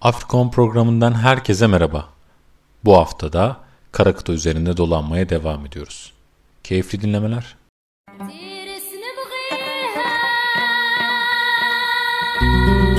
Afrikon programından herkese merhaba. Bu haftada Karakıta üzerinde dolanmaya devam ediyoruz. Keyifli dinlemeler. Kudo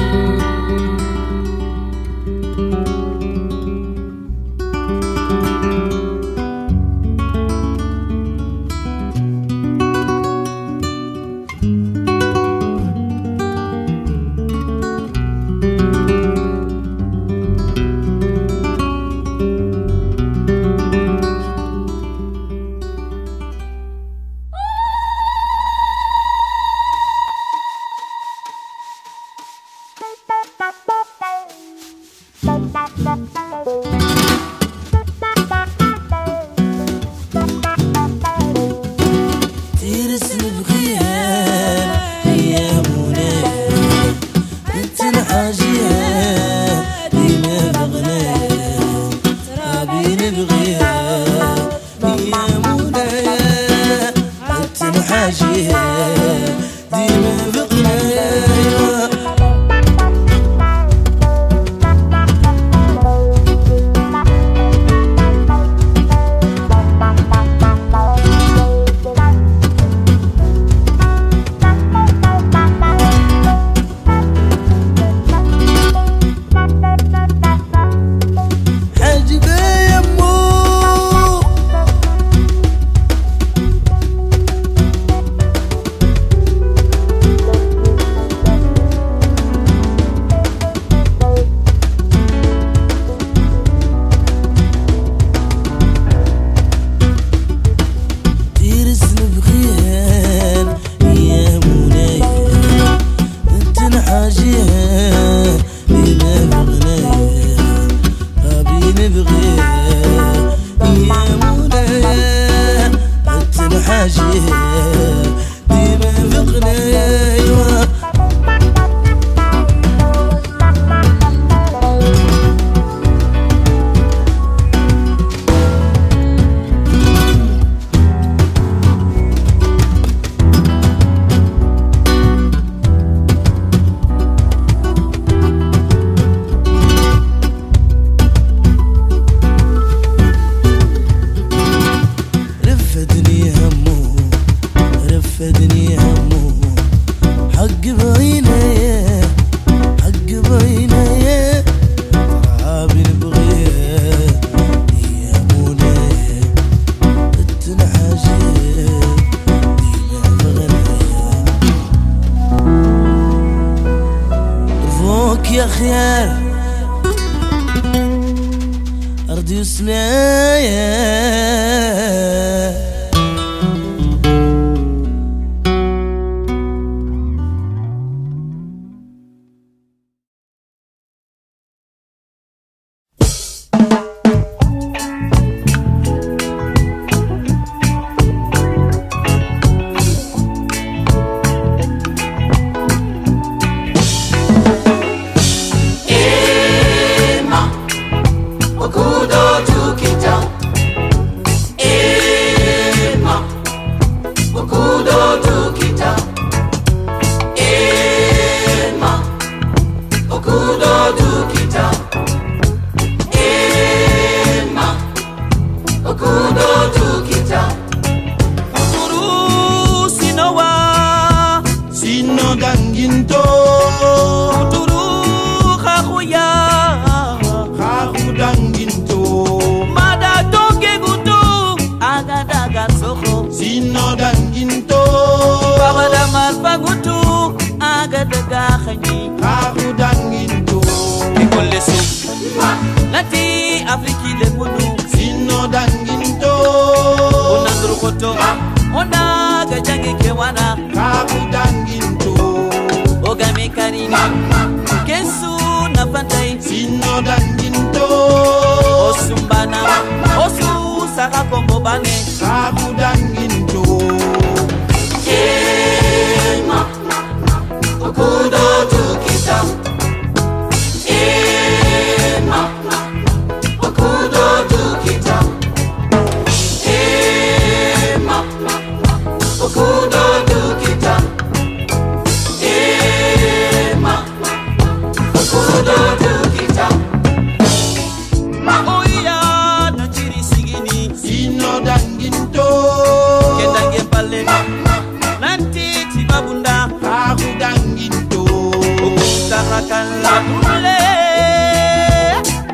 Caladule,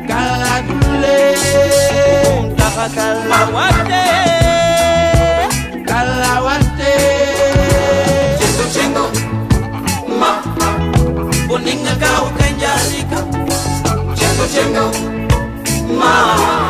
caladule, untaka kalawate, kalawate. Chengo chengo, ma, boninga kau kenjalika. Chengo chengo, ma.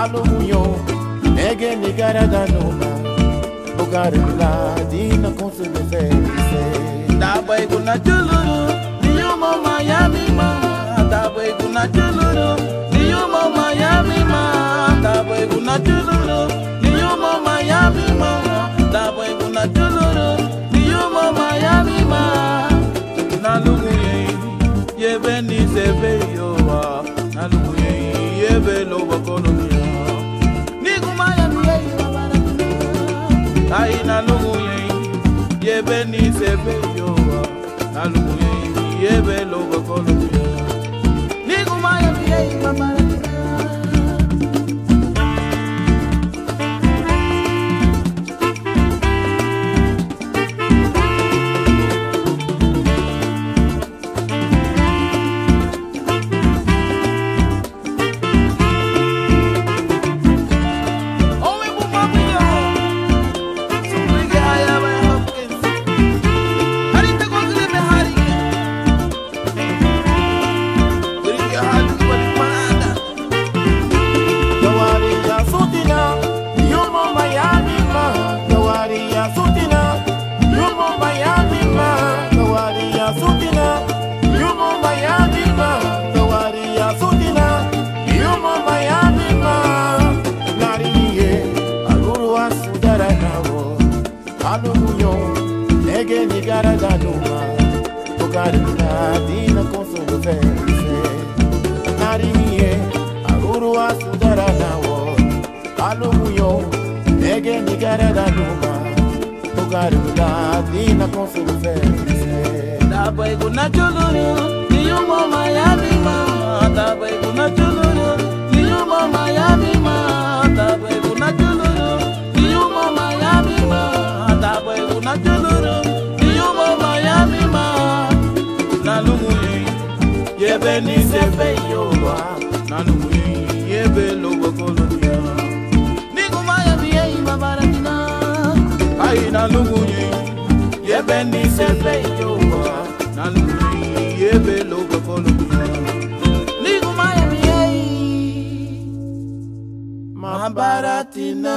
Alumio, nege ni garada noma, ogare la dina console fese. Daba iguna chuluru, niyo mama yami ma, da daba iguna chuluru, niyo mama yami ma, da daba iguna chuluru, niyo mama yami ma, daba iguna chuluru, niyo mama yami ma. Nalumuye, yebe ni sebe yoa, nalumuye, yebe lobo konomi. Ai nalugu ye, yebe ni sebe yo wa. Nalugu ye, yebe lo bakolo ya. Nigu Miami ye, alumuyo nege nigereda luma tugaruda dina konfirfe dabo na chuluru niyumo mayabima. Dabo iguna chuluru niyumo mayabima. Dabo iguna chuluru niyumo mayabima. Dabo na chuluru niyumo mayabima. Nalumuyi yebe ni sefe yowa nalumuyi. ai na lugunyi yebe ni sefe yowa na lugunyi yebe logo kolo ligu mai mi ai mahabaratina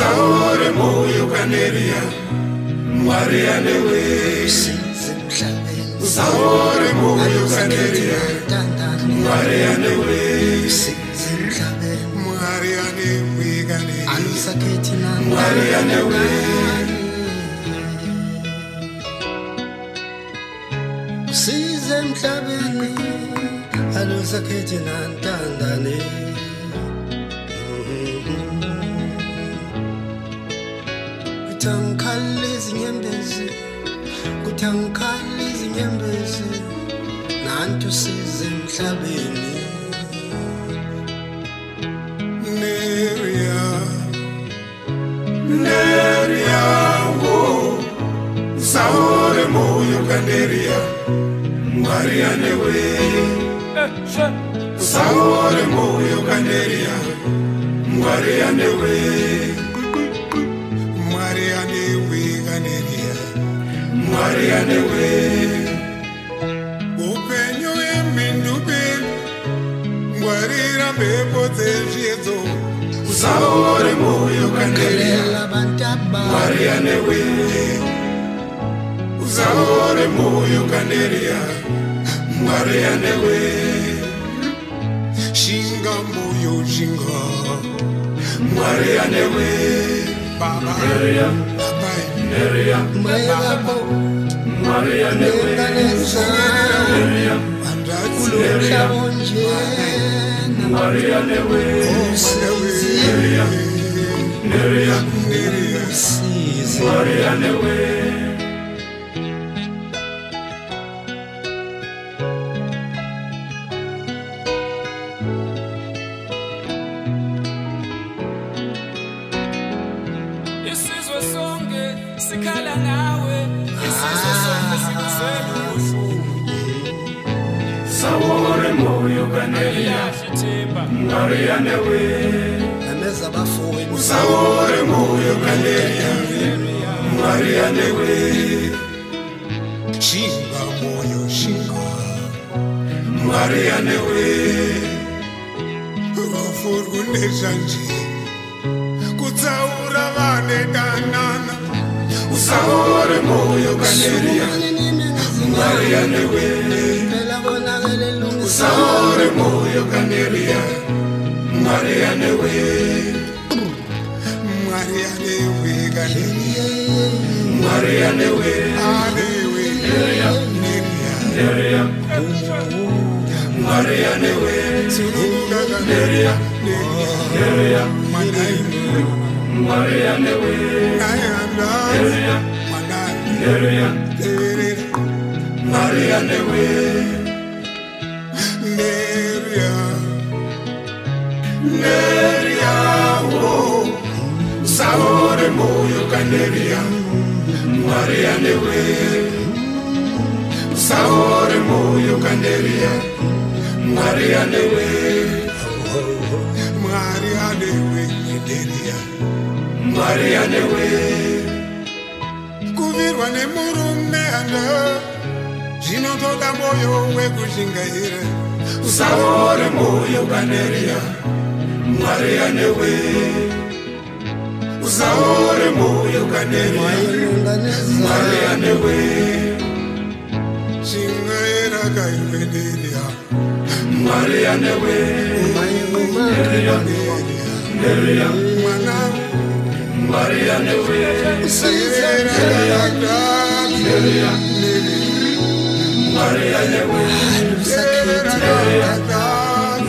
usaore moyo kaneria maria newe usaore moyo kaneria maria newe maria newe kaneria maria newe size emhlabeni alusakhethi nantandane kuthi angikhalile izinyembezi kuthi angikhalile izinyembezi nanto size emhlabeni neria neria wo saore moyo kaneria mwarianewe eh, saore moyo kaneria mwarianewe mwari anewe upenyu hwemhindupe ngwarira mhepo dzezviedzo. Usaore mwoyo kanderia khalela bantaba mwari anewe usaore mwoyo kanderia mwari anewe shinga moyo shinga mwari anewe baba Maria, Maria, Maria, Maria, Maria, Maria, Maria, Maria, Maria. mwari yanewe usaure moyo galeria mwari yanewe shinga moyo shinga. Mwari yanewe ruvurwu nezvanje kutsaura vane danana. Usaore moyo galeria mwari yanewe usaore moyo. Yoganeria, Mariane Maria, Mariane Way, Maria, Mariane Way, Neria, Neria, Mariane Way, Neria, Neria, Maria, Way, Neria, Neria, Maria, Way. Saore moyo kaneria mwari anewe saore moyo kaneria mwari anewe mwari anewe kaneria mwari anewe kuvirwa nemurume anda zvinotoda moyo wekushingaira usaore moyo kaneria mwari anewe uzaure moyokanerimaleanewe shingaeraka imwenderia marianewe mwanangu marianewe marianewe marianewe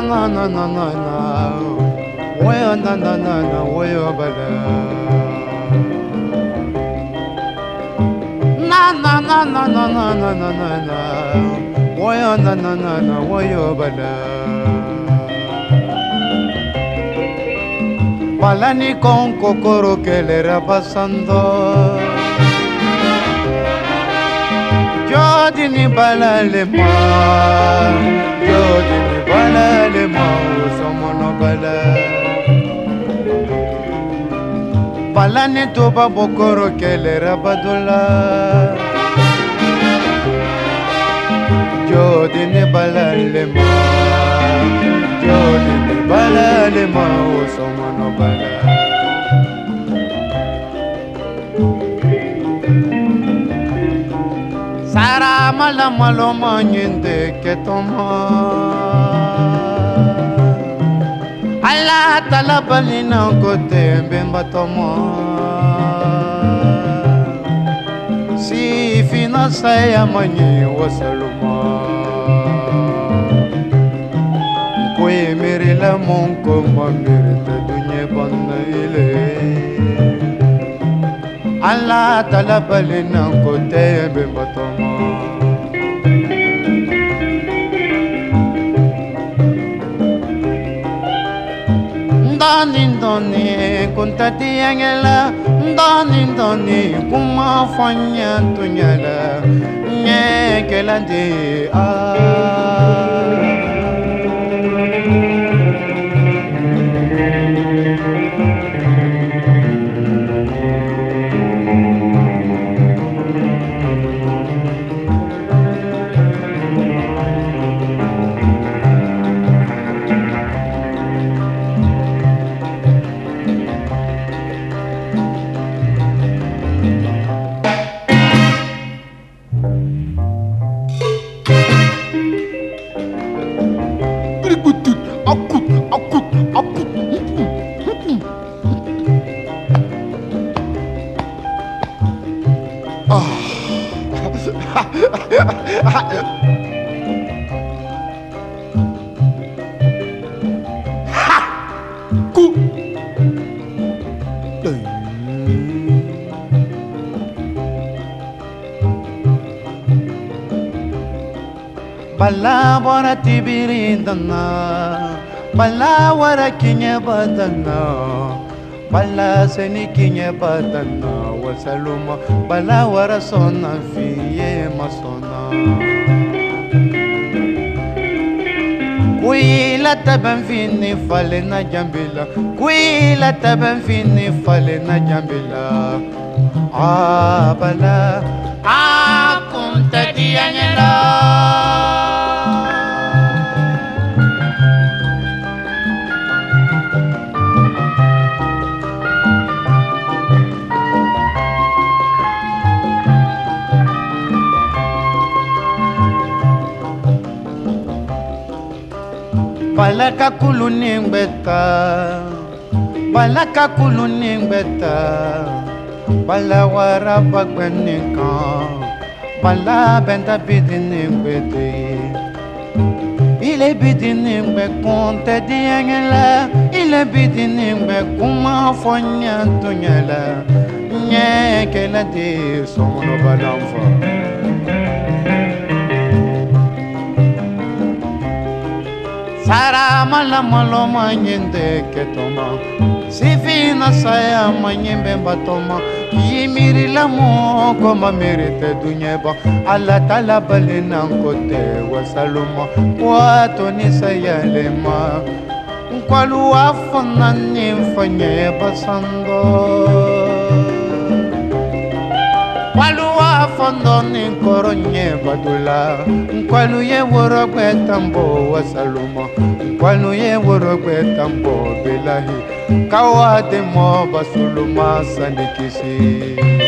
na na na na na na na na na na na woyo bala Na na na na na na na na na na Woyo na na na na woyo bala Palani con kokoro que le era pasando Jodini balale ma Jodini balale Monalemo somonokala Palane toba bokoro kele rabadola Jodine balalemo Jodine balalemo somonokala Sara sara mala malo manyende ketoma ala tala balina kote mbemba tomo si fina saya manyi wasaluma kwemerela monko mamirte dunye banna ile ala tala balina kote mbemba tomo ndani ndani kuntati angela. Ndani ndani kuma fanya tunyala. Nyekela ndi ah bala bora tibirindana bala wara kinye badana bala seni kinye badana wasaluma bala wara sona fiye masona kuila taban fini fale na jambila. Kuila taban fini fale na jambila. Ah bala ah balaka kulu ni ngbẹta balaka kulu ni ngbẹta balawara bagbẹ nìkan bala bẹnta bidi ni ngbẹde ilé bidi ni ngbẹkun tẹdi ẹngẹ la ilé bidi ni ngbẹkun ma fọ nyẹ tó la nyẹ kẹlẹ de sọngọnọ balanfa. Sara mala malo manyende ketoma sifina saya manyembe batoma yimiri la moko mamirite dunyeba ala tala balina kote wasaluma wato ni sayalema nkwalu wafona ni mfanye basando. Nkwaluwa fondo ni nkoro nye badula. Nkwalu ye worogbe tambo wasaluma kwanu ye woro tambo belahi kawa de mo basuluma sanikisi.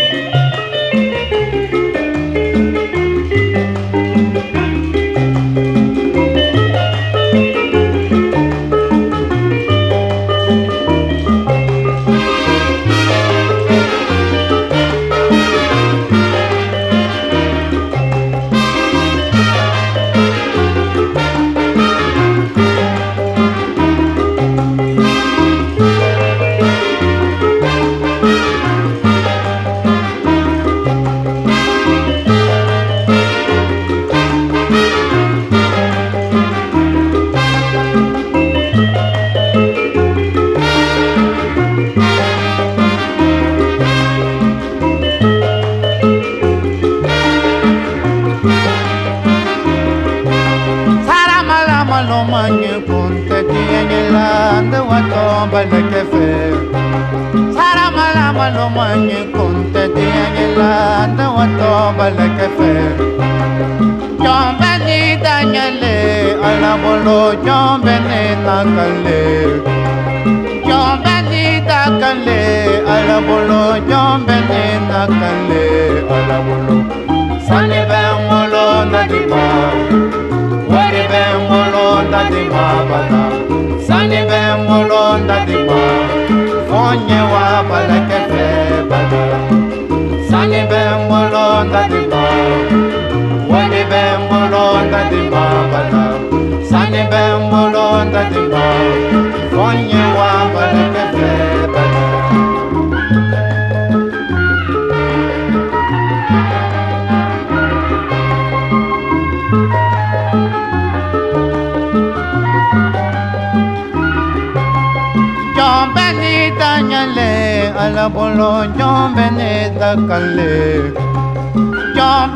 Venez à la Bologne, venez à Calais.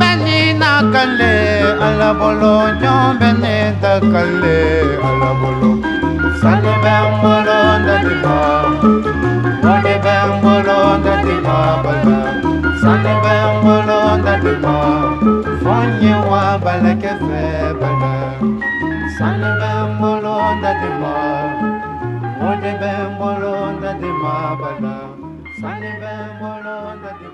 Venez à Calais, à la Bologne, venez à Calais, à la Bologne. Sale ben Bologne, dima. Wale ben Bologne, dima, bala. Sale ben Bologne, dima. Fonye wa bala kefe, bala. Sale ben Bologne. Ode ben molonda di mabala, sani ben molonda di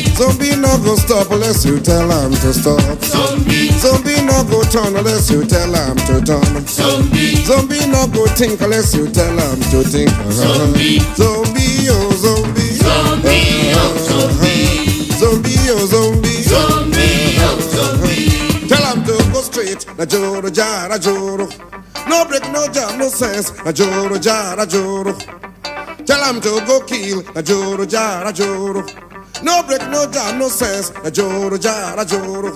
Zombie no go stop unless you tell him to stop. Zombie. Zombie no go turn unless you tell him to turn. Zombie. Zombie no go think unless you tell him to think. Zombie. Zombie, oh zombie. Zombie, oh zombie. Zombie, oh zombie. Zombie, oh zombie. Tell him to go straight. Na joro jara joro. No break, no jam, no sense. Na joro jara joro. Tell him to go kill. Na joro jara joro. No break, no jam, no sense. Na joro jara joro.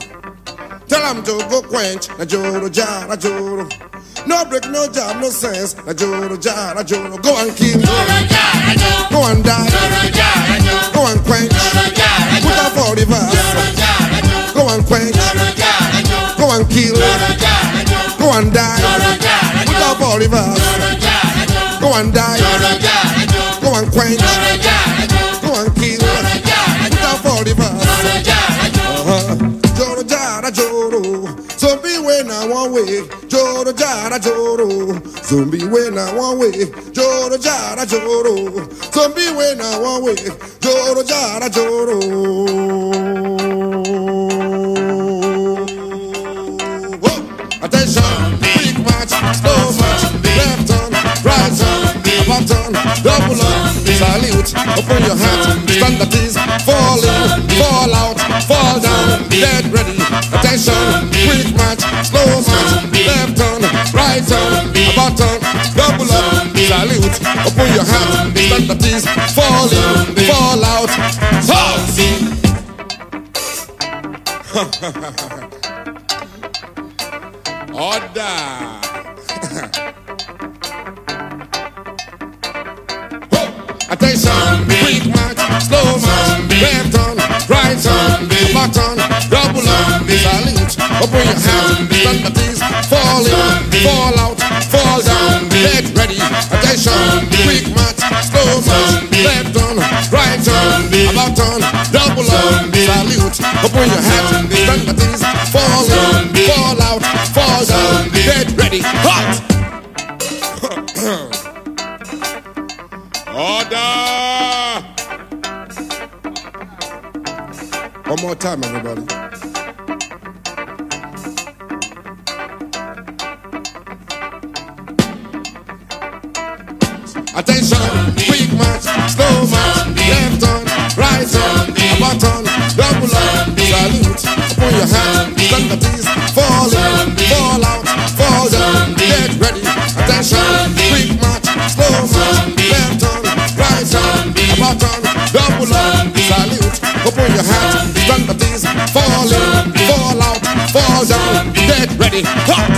Tell him to go quench. Na joro jara joro. No break, no jam, no sense. Na joro jara joro. Go and kill. Joro jara joro. Go and die. Joro jara joro. Go and quench. Joro jara joro. Put up for the verse. Go and quench. Joro jara joro. Go and kill. Joro jara joro. Go and die. Joro jara joro. Put up for the verse. Go and die. Go when I one way. Joro jara joro. Zombie when I one way. Joro jara joro. Zombie when I one way. Joro jara joro. Attention, quick march, slow march, left turn, right turn, about turn, double up, salute, open your hat, stand at ease, fall in, fall out, fall down, dead ready. Attention, quick march, slow march, left turn, right turn, about turn, double up, salute, open your hat, stand at ease, fall in, fall out, Order. Attention, quick march, slow march, left on, right on, double up, salute, open your hands, stand at ease, fall in, fall out, fall down, get ready. Attention, quick march, slow march, left on, right on, about on, double up, salute, open your hands, stand at ease, fall in, fall out, fall down, get ready. Hot! Order! One more time, everybody. Attention, quick march, slow march, left on, right on, about on, double up, salute, open your hand, ease, fall in, fall out, fall down, get ready. Attention, quick march, slow march, left on, right on, about on, get ready.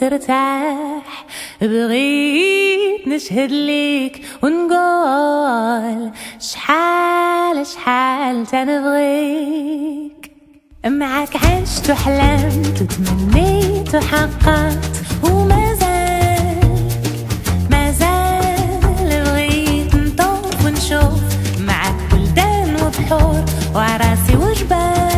ترتاح. بغيت نشهد ليك ونقول شحال شحال تنبغيك معك عشت وحلمت وتمنيت وحققت وما وعراسي بغيت نطوف بلدان وجبال.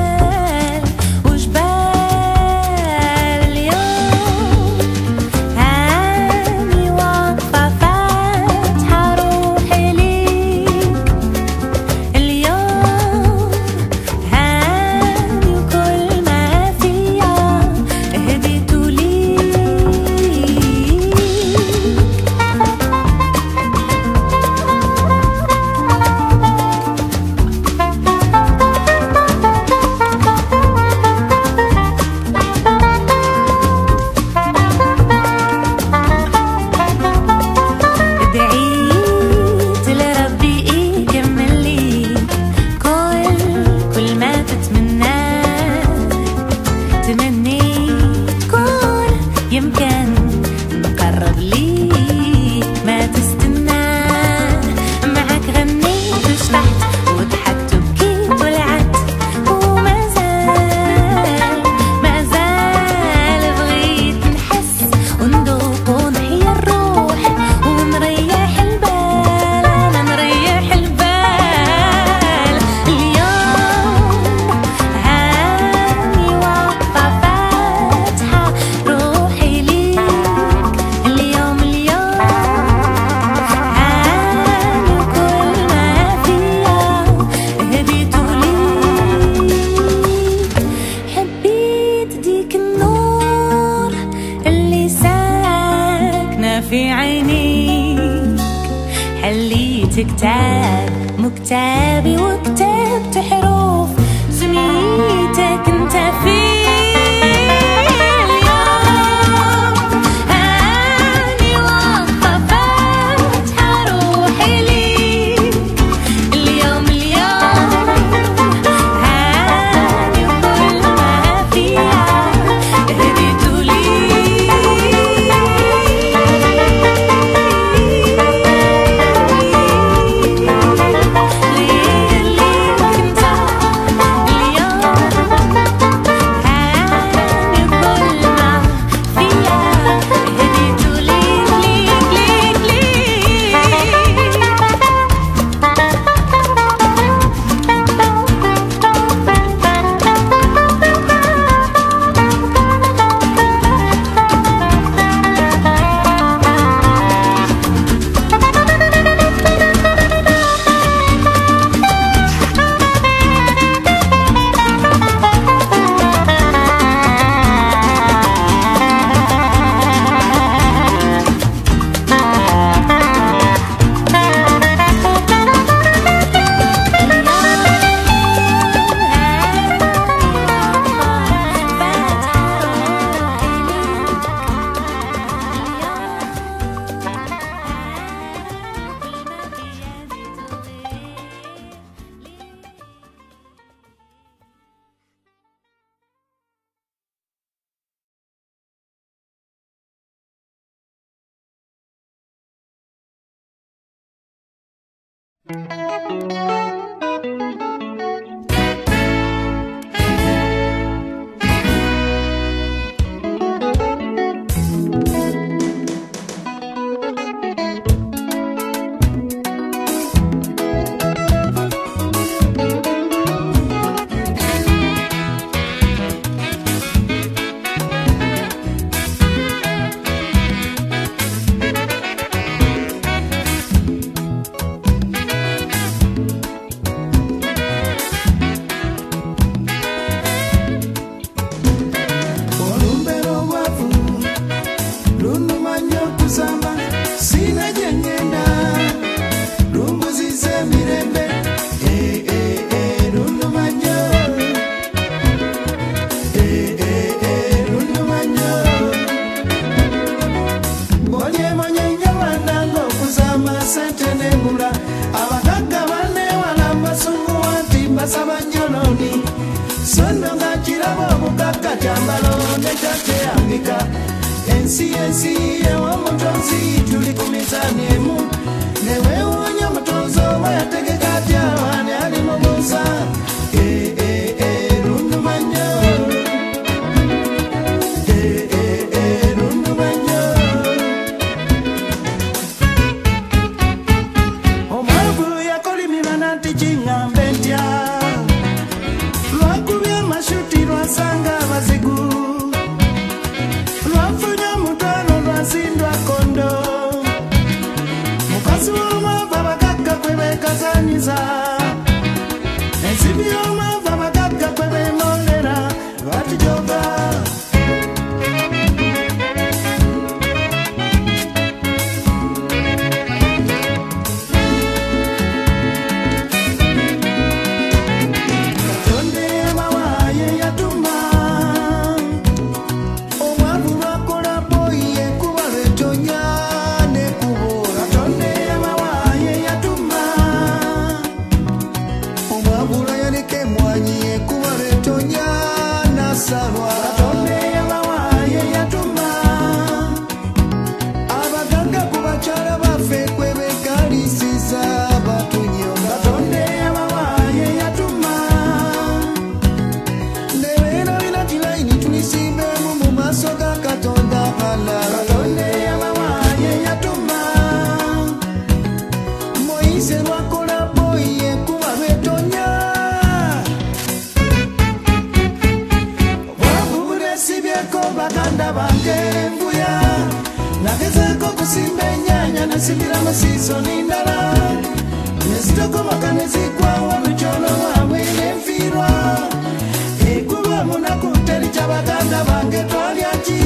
abatanda bange twalya ki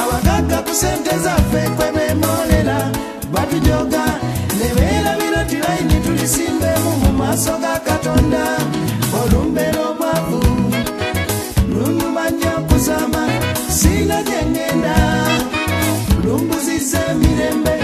abagagga ku sente zaffe kwebemolera batujoga ne beerabira tilayini tulisimbeemu mu maaso ga katonda. Olumbeera obwavu lunyuma nnyo okuzama siina gye ŋŋenda lumbuzizza emirembe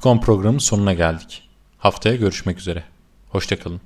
Afrikon programının sonuna geldik. Haftaya görüşmek üzere. Hoşçakalın.